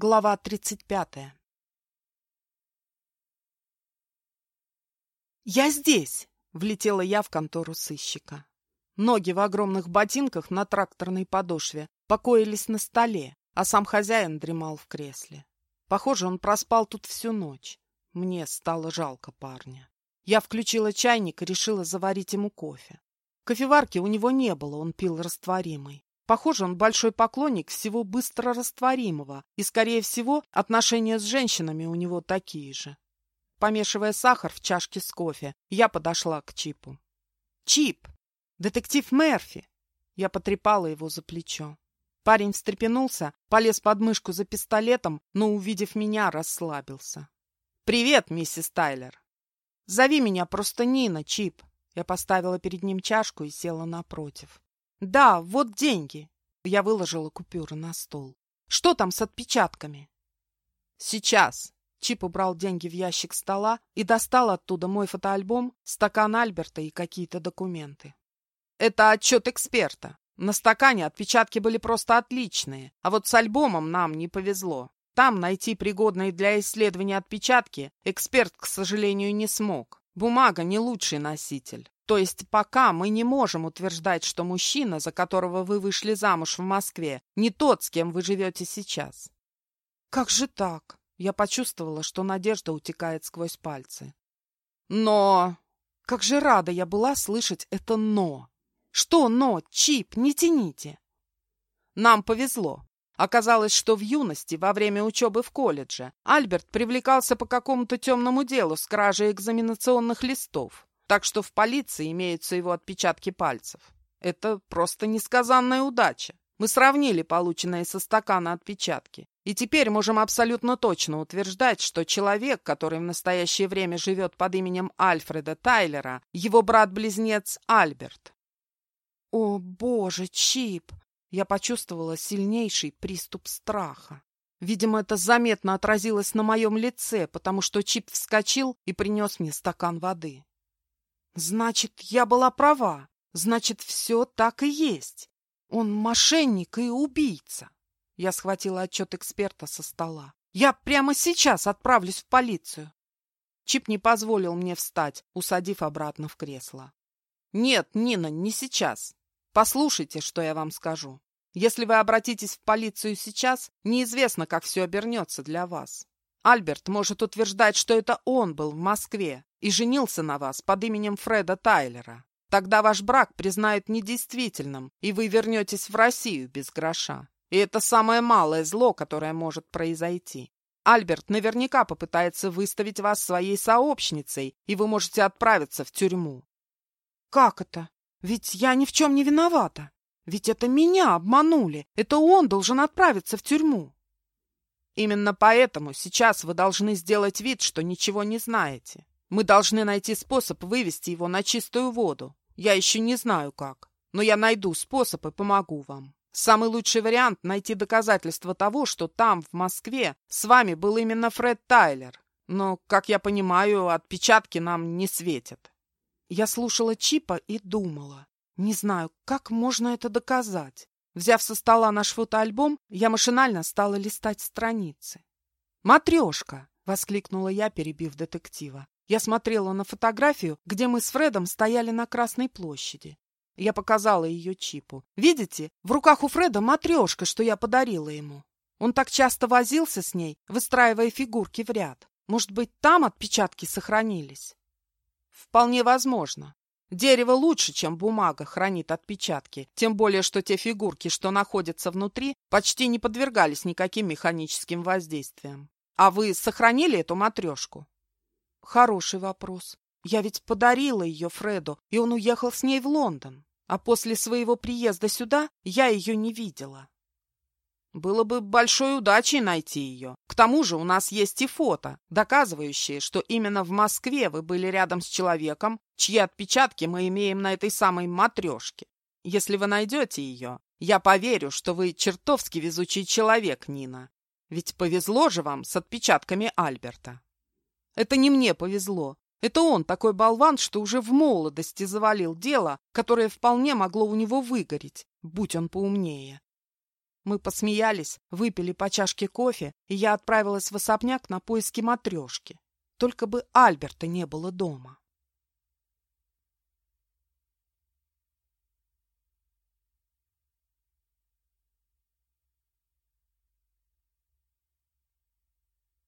Глава 35 «Я здесь!» — влетела я в контору сыщика. Ноги в огромных ботинках на тракторной подошве покоились на столе, а сам хозяин дремал в кресле. Похоже, он проспал тут всю ночь. Мне стало жалко парня. Я включила чайник и решила заварить ему кофе. Кофеварки у него не было, он пил растворимый. Похоже, он большой поклонник всего быстро растворимого, и, скорее всего, отношения с женщинами у него такие же. Помешивая сахар в чашке с кофе, я подошла к Чипу. «Чип! Детектив Мерфи!» Я потрепала его за плечо. Парень встрепенулся, полез под мышку за пистолетом, но, увидев меня, расслабился. «Привет, миссис Тайлер!» «Зови меня просто Нина, Чип!» Я поставила перед ним чашку и села напротив. Да, вот деньги. Я выложила купюры на стол. Что там с отпечатками? Сейчас. Чип убрал деньги в ящик стола и достал оттуда мой фотоальбом, стакан Альберта и какие-то документы. Это отчет эксперта. На стакане отпечатки были просто отличные, а вот с альбомом нам не повезло. Там найти пригодные для исследования отпечатки эксперт, к сожалению, не смог. Бумага не лучший носитель. То есть пока мы не можем утверждать, что мужчина, за которого вы вышли замуж в Москве, не тот, с кем вы живете сейчас. Как же так? Я почувствовала, что надежда утекает сквозь пальцы. Но... Как же рада я была слышать это «но». Что «но»? Чип, не тяните. Нам повезло. Оказалось, что в юности, во время учебы в колледже, Альберт привлекался по какому-то темному делу с кражей экзаменационных листов. Так что в полиции имеются его отпечатки пальцев. Это просто несказанная удача. Мы сравнили полученные со стакана отпечатки. И теперь можем абсолютно точно утверждать, что человек, который в настоящее время живет под именем Альфреда Тайлера, его брат-близнец Альберт. О, боже, Чип! Я почувствовала сильнейший приступ страха. Видимо, это заметно отразилось на моем лице, потому что Чип вскочил и принес мне стакан воды. Значит, я была права. Значит, все так и есть. Он мошенник и убийца. Я схватила отчет эксперта со стола. Я прямо сейчас отправлюсь в полицию. Чип не позволил мне встать, усадив обратно в кресло. Нет, Нина, не сейчас. Послушайте, что я вам скажу. Если вы обратитесь в полицию сейчас, неизвестно, как все обернется для вас. Альберт может утверждать, что это он был в Москве, и женился на вас под именем Фреда Тайлера. Тогда ваш брак признают недействительным, и вы вернетесь в Россию без гроша. И это самое малое зло, которое может произойти. Альберт наверняка попытается выставить вас своей сообщницей, и вы можете отправиться в тюрьму. Как это? Ведь я ни в чем не виновата. Ведь это меня обманули. Это он должен отправиться в тюрьму. Именно поэтому сейчас вы должны сделать вид, что ничего не знаете. Мы должны найти способ вывести его на чистую воду. Я еще не знаю как, но я найду способ и помогу вам. Самый лучший вариант — найти доказательства того, что там, в Москве, с вами был именно Фред Тайлер. Но, как я понимаю, отпечатки нам не светят. Я слушала Чипа и думала. Не знаю, как можно это доказать. Взяв со стола наш фотоальбом, я машинально стала листать страницы. «Матрешка!» — воскликнула я, перебив детектива. Я смотрела на фотографию, где мы с Фредом стояли на Красной площади. Я показала ее Чипу. Видите, в руках у Фреда матрешка, что я подарила ему. Он так часто возился с ней, выстраивая фигурки в ряд. Может быть, там отпечатки сохранились? Вполне возможно. Дерево лучше, чем бумага, хранит отпечатки, тем более, что те фигурки, что находятся внутри, почти не подвергались никаким механическим воздействиям. А вы сохранили эту матрешку? Хороший вопрос. Я ведь подарила ее Фреду, и он уехал с ней в Лондон. А после своего приезда сюда я ее не видела. Было бы большой удачей найти ее. К тому же у нас есть и фото, доказывающие, что именно в Москве вы были рядом с человеком, чьи отпечатки мы имеем на этой самой матрешке. Если вы найдете ее, я поверю, что вы чертовски везучий человек, Нина. Ведь повезло же вам с отпечатками Альберта. Это не мне повезло. Это он такой болван, что уже в молодости завалил дело, которое вполне могло у него выгореть, будь он поумнее. Мы посмеялись, выпили по чашке кофе, и я отправилась в особняк на поиски матрешки. Только бы Альберта не было дома.